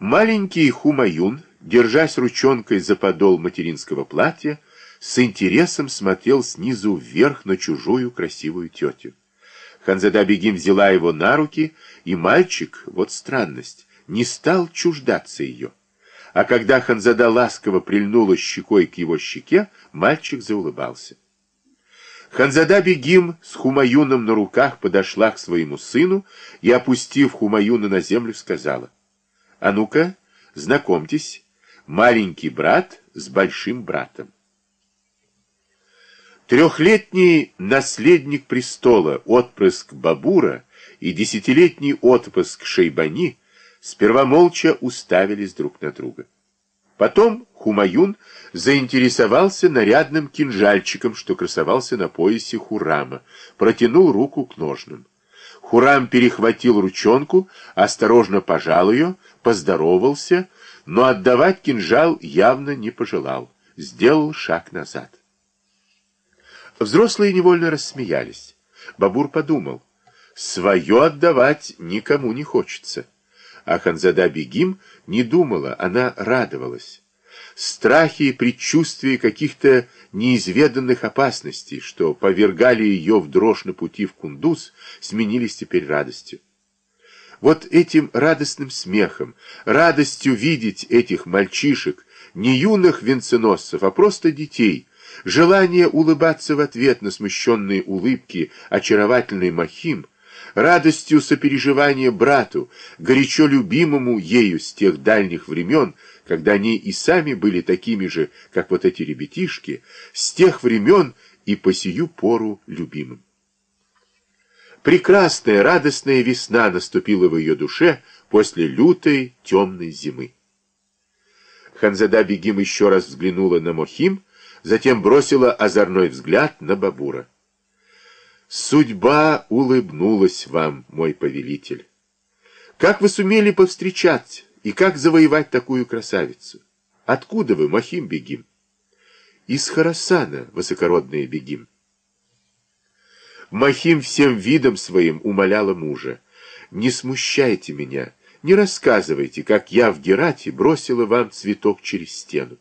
Маленький Хумаюн, держась ручонкой за подол материнского платья, с интересом смотрел снизу вверх на чужую красивую тетю. Ханзада Бегим взяла его на руки, и мальчик, вот странность, не стал чуждаться ее. А когда Ханзада ласково прильнула щекой к его щеке, мальчик заулыбался. Ханзада Бегим с Хумаюном на руках подошла к своему сыну и, опустив Хумаюна на землю, сказала, «А ну-ка, знакомьтесь, маленький брат с большим братом». Трехлетний наследник престола, отпрыск Бабура и десятилетний отпрыск Шейбани сперва молча уставились друг на друга. Потом Хумаюн заинтересовался нарядным кинжальчиком, что красовался на поясе Хурама, протянул руку к ножным. Хурам перехватил ручонку, осторожно пожал ее, поздоровался, но отдавать кинжал явно не пожелал, сделал шаг назад. Взрослые невольно рассмеялись. Бабур подумал, свое отдавать никому не хочется. А Ханзада Бегим не думала, она радовалась. Страхи и предчувствия каких-то неизведанных опасностей, что повергали ее в дрожь на пути в Кундуз, сменились теперь радостью. Вот этим радостным смехом, радостью видеть этих мальчишек, не юных венценосцев, а просто детей, Желание улыбаться в ответ на смущенные улыбки очаровательной Махим, радостью сопереживания брату, горячо любимому ею с тех дальних времен, когда они и сами были такими же, как вот эти ребятишки, с тех времен и по сию пору любимым. Прекрасная, радостная весна наступила в ее душе после лютой, темной зимы. Ханзада Бегим еще раз взглянула на Мохим, затем бросила озорной взгляд на Бабура. «Судьба улыбнулась вам, мой повелитель. Как вы сумели повстречать и как завоевать такую красавицу? Откуда вы, Махим Бегим?» «Из Харасана, высокородная Бегим». Махим всем видом своим умоляла мужа. «Не смущайте меня, не рассказывайте, как я в Герате бросила вам цветок через стену.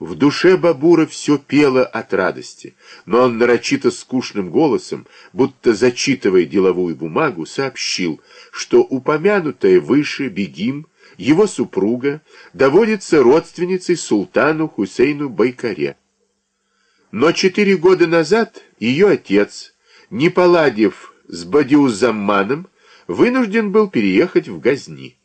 В душе Бабура все пело от радости, но он нарочито скучным голосом, будто зачитывая деловую бумагу, сообщил, что упомянутая выше Бегим, его супруга, доводится родственницей султану Хусейну Байкаре. Но четыре года назад ее отец, не поладив с Бадиузамманом, вынужден был переехать в Газни.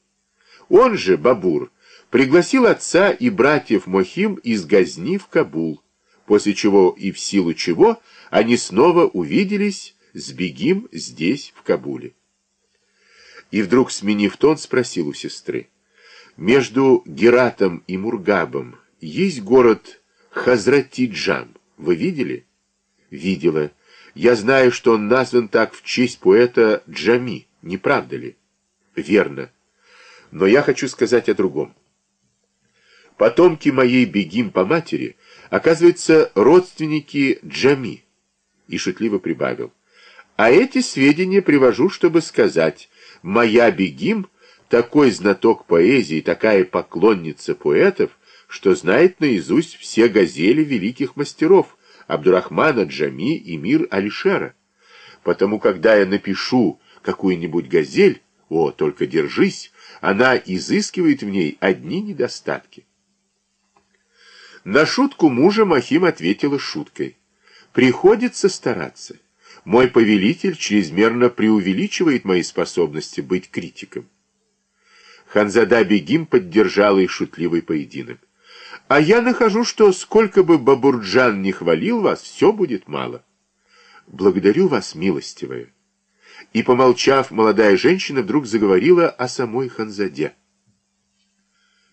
Он же, Бабур, пригласил отца и братьев Мохим из Газни в Кабул, после чего и в силу чего они снова увиделись с Бегим здесь, в Кабуле. И вдруг, сменив тон, спросил у сестры, «Между Гератом и Мургабом есть город Хазратиджам. Вы видели?» «Видела. Я знаю, что он назван так в честь поэта Джами. Не правда ли?» «Верно. Но я хочу сказать о другом. Потомки моей бегим по матери, оказывается, родственники Джами. И шутливо прибавил. А эти сведения привожу, чтобы сказать, моя бегим такой знаток поэзии, такая поклонница поэтов, что знает наизусть все газели великих мастеров Абдурахмана Джами и Мир Алишера. Потому, когда я напишу какую-нибудь газель, о, только держись, она изыскивает в ней одни недостатки. На шутку мужа Махим ответила шуткой. «Приходится стараться. Мой повелитель чрезмерно преувеличивает мои способности быть критиком». Ханзада Бегим поддержала их шутливый поединок. «А я нахожу, что сколько бы Бабурджан не хвалил вас, все будет мало». «Благодарю вас, милостивая». И, помолчав, молодая женщина вдруг заговорила о самой Ханзаде.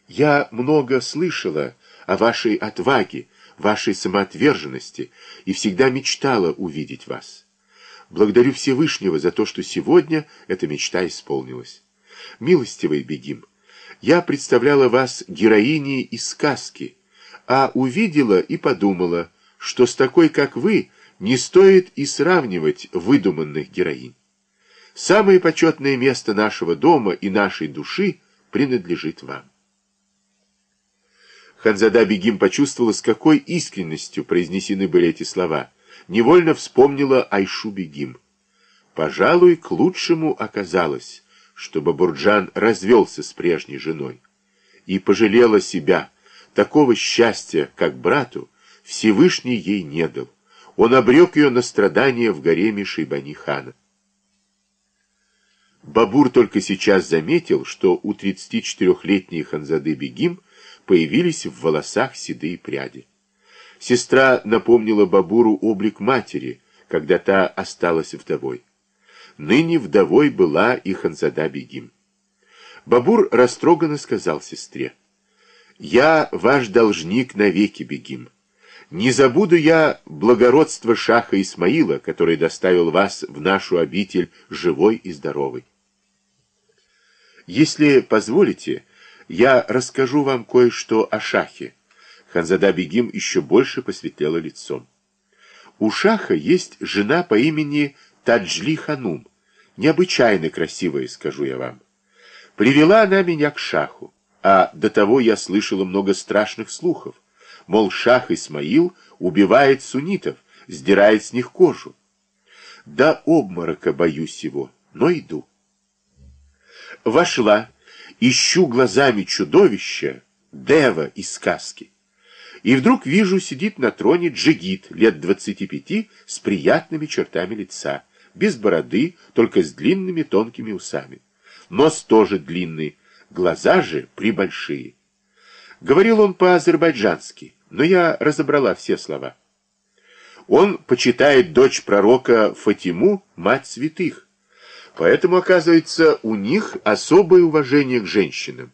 «Я много слышала о вашей отваге, вашей самоотверженности и всегда мечтала увидеть вас. Благодарю Всевышнего за то, что сегодня эта мечта исполнилась. Милостивый Бегим, я представляла вас героиней из сказки, а увидела и подумала, что с такой, как вы, не стоит и сравнивать выдуманных героинь. Самое почетное место нашего дома и нашей души принадлежит вам. Ханзада Бегим почувствовала, с какой искренностью произнесены были эти слова. Невольно вспомнила Айшу Бегим. Пожалуй, к лучшему оказалось, чтобы Бурджан развелся с прежней женой. И пожалела себя. Такого счастья, как брату, Всевышний ей не дал. Он обрек ее на страдания в гареме Шейбани-хана. Бабур только сейчас заметил, что у 34-летней Ханзады Бегим появились в волосах седые пряди. Сестра напомнила Бабуру облик матери, когда та осталась вдовой. Ныне вдовой была и Ханзада Бегим. Бабур растроганно сказал сестре, «Я ваш должник навеки, Бегим. Не забуду я благородство Шаха Исмаила, который доставил вас в нашу обитель живой и здоровой. Если позволите, я расскажу вам кое-что о Шахе. Ханзада Бегим еще больше посветлела лицом. У Шаха есть жена по имени Таджли Ханум, необычайно красивая, скажу я вам. Привела она меня к Шаху, а до того я слышала много страшных слухов мол, шах Исмаил убивает суннитов, сдирает с них кожу. До обморока боюсь его, но иду. Вошла, ищу глазами чудовища, Дева из сказки. И вдруг вижу, сидит на троне джигит лет двадцати пяти с приятными чертами лица, без бороды, только с длинными тонкими усами. Нос тоже длинный, глаза же прибольшие. Говорил он по-азербайджански но я разобрала все слова. Он почитает дочь пророка Фатиму, мать святых. Поэтому, оказывается, у них особое уважение к женщинам.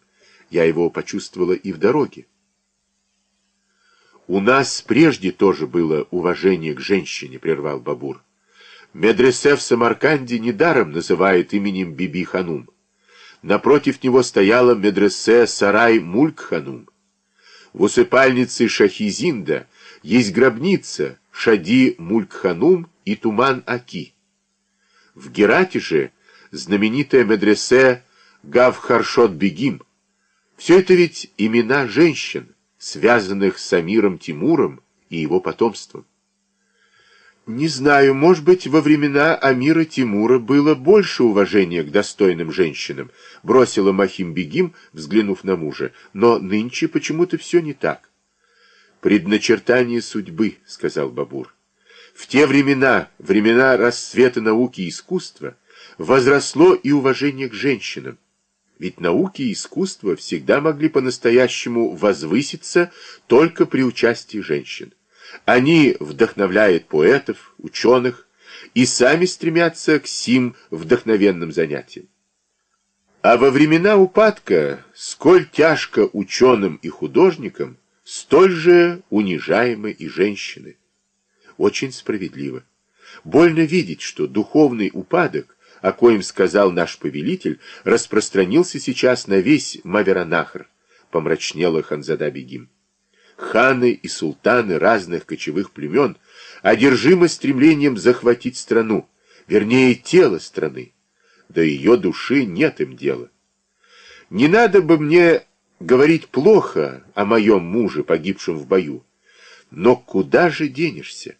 Я его почувствовала и в дороге. «У нас прежде тоже было уважение к женщине», — прервал Бабур. «Медресе в Самарканде недаром называют именем Биби Ханум. Напротив него стояла медресе Сарай Мульк Ханум. В усыпальнице Шахизинда есть гробница Шади Мулькханум и Туман-Аки. В Герате же знаменитая медресе Гавхаршот-Бегим. Все это ведь имена женщин, связанных с Амиром Тимуром и его потомством. Не знаю, может быть, во времена Амира Тимура было больше уважения к достойным женщинам, бросила Махим Бегим, взглянув на мужа, но нынче почему-то все не так. Предначертание судьбы, сказал Бабур. В те времена, времена расцвета науки и искусства, возросло и уважение к женщинам. Ведь науки и искусство всегда могли по-настоящему возвыситься только при участии женщин. Они вдохновляют поэтов, ученых и сами стремятся к сим вдохновенным занятиям. А во времена упадка, сколь тяжко ученым и художникам, столь же унижаемы и женщины. Очень справедливо. Больно видеть, что духовный упадок, о коем сказал наш повелитель, распространился сейчас на весь Маверанахр, помрачнела Ханзада Бегим ханы и султаны разных кочевых племен одержимы стремлением захватить страну, вернее, тело страны. До ее души нет им дела. Не надо бы мне говорить плохо о моем муже, погибшем в бою. Но куда же денешься?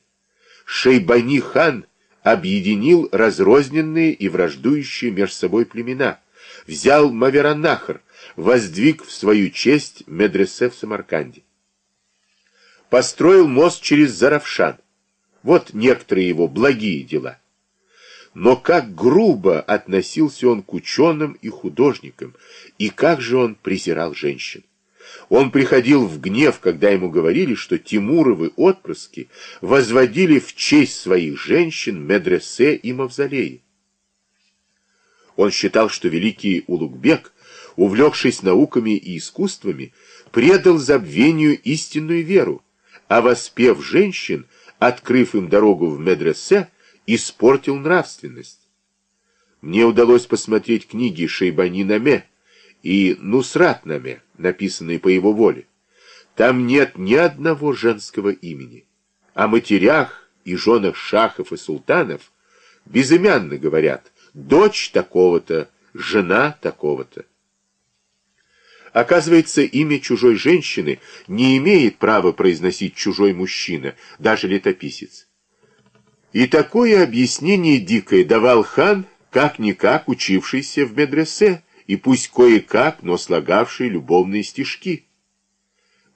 Шейбани хан объединил разрозненные и враждующие между собой племена, взял Маверанахр, воздвиг в свою честь медресе в Самарканде построил мост через Заравшан. Вот некоторые его благие дела. Но как грубо относился он к ученым и художникам, и как же он презирал женщин. Он приходил в гнев, когда ему говорили, что Тимуровы отпрыски возводили в честь своих женщин медресе и мавзолеи. Он считал, что великий Улугбек, увлекшись науками и искусствами, предал забвению истинную веру, а воспев женщин, открыв им дорогу в медресе, испортил нравственность. Мне удалось посмотреть книги Шейбани Наме и Нусрат Наме, написанные по его воле. Там нет ни одного женского имени. О матерях и женах шахов и султанов безымянно говорят «дочь такого-то», «жена такого-то». Оказывается, имя чужой женщины не имеет права произносить чужой мужчина, даже летописец. И такое объяснение дикое давал хан, как-никак учившийся в медресе, и пусть кое-как, но слагавший любовные стишки.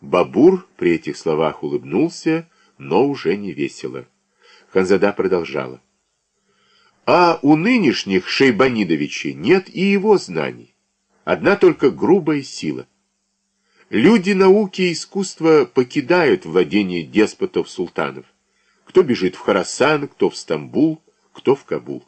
Бабур при этих словах улыбнулся, но уже не весело. Ханзада продолжала. А у нынешних Шейбанидовичей нет и его знаний. Одна только грубая сила. Люди науки и искусства покидают владение деспотов-султанов. Кто бежит в Харасан, кто в Стамбул, кто в Кабул.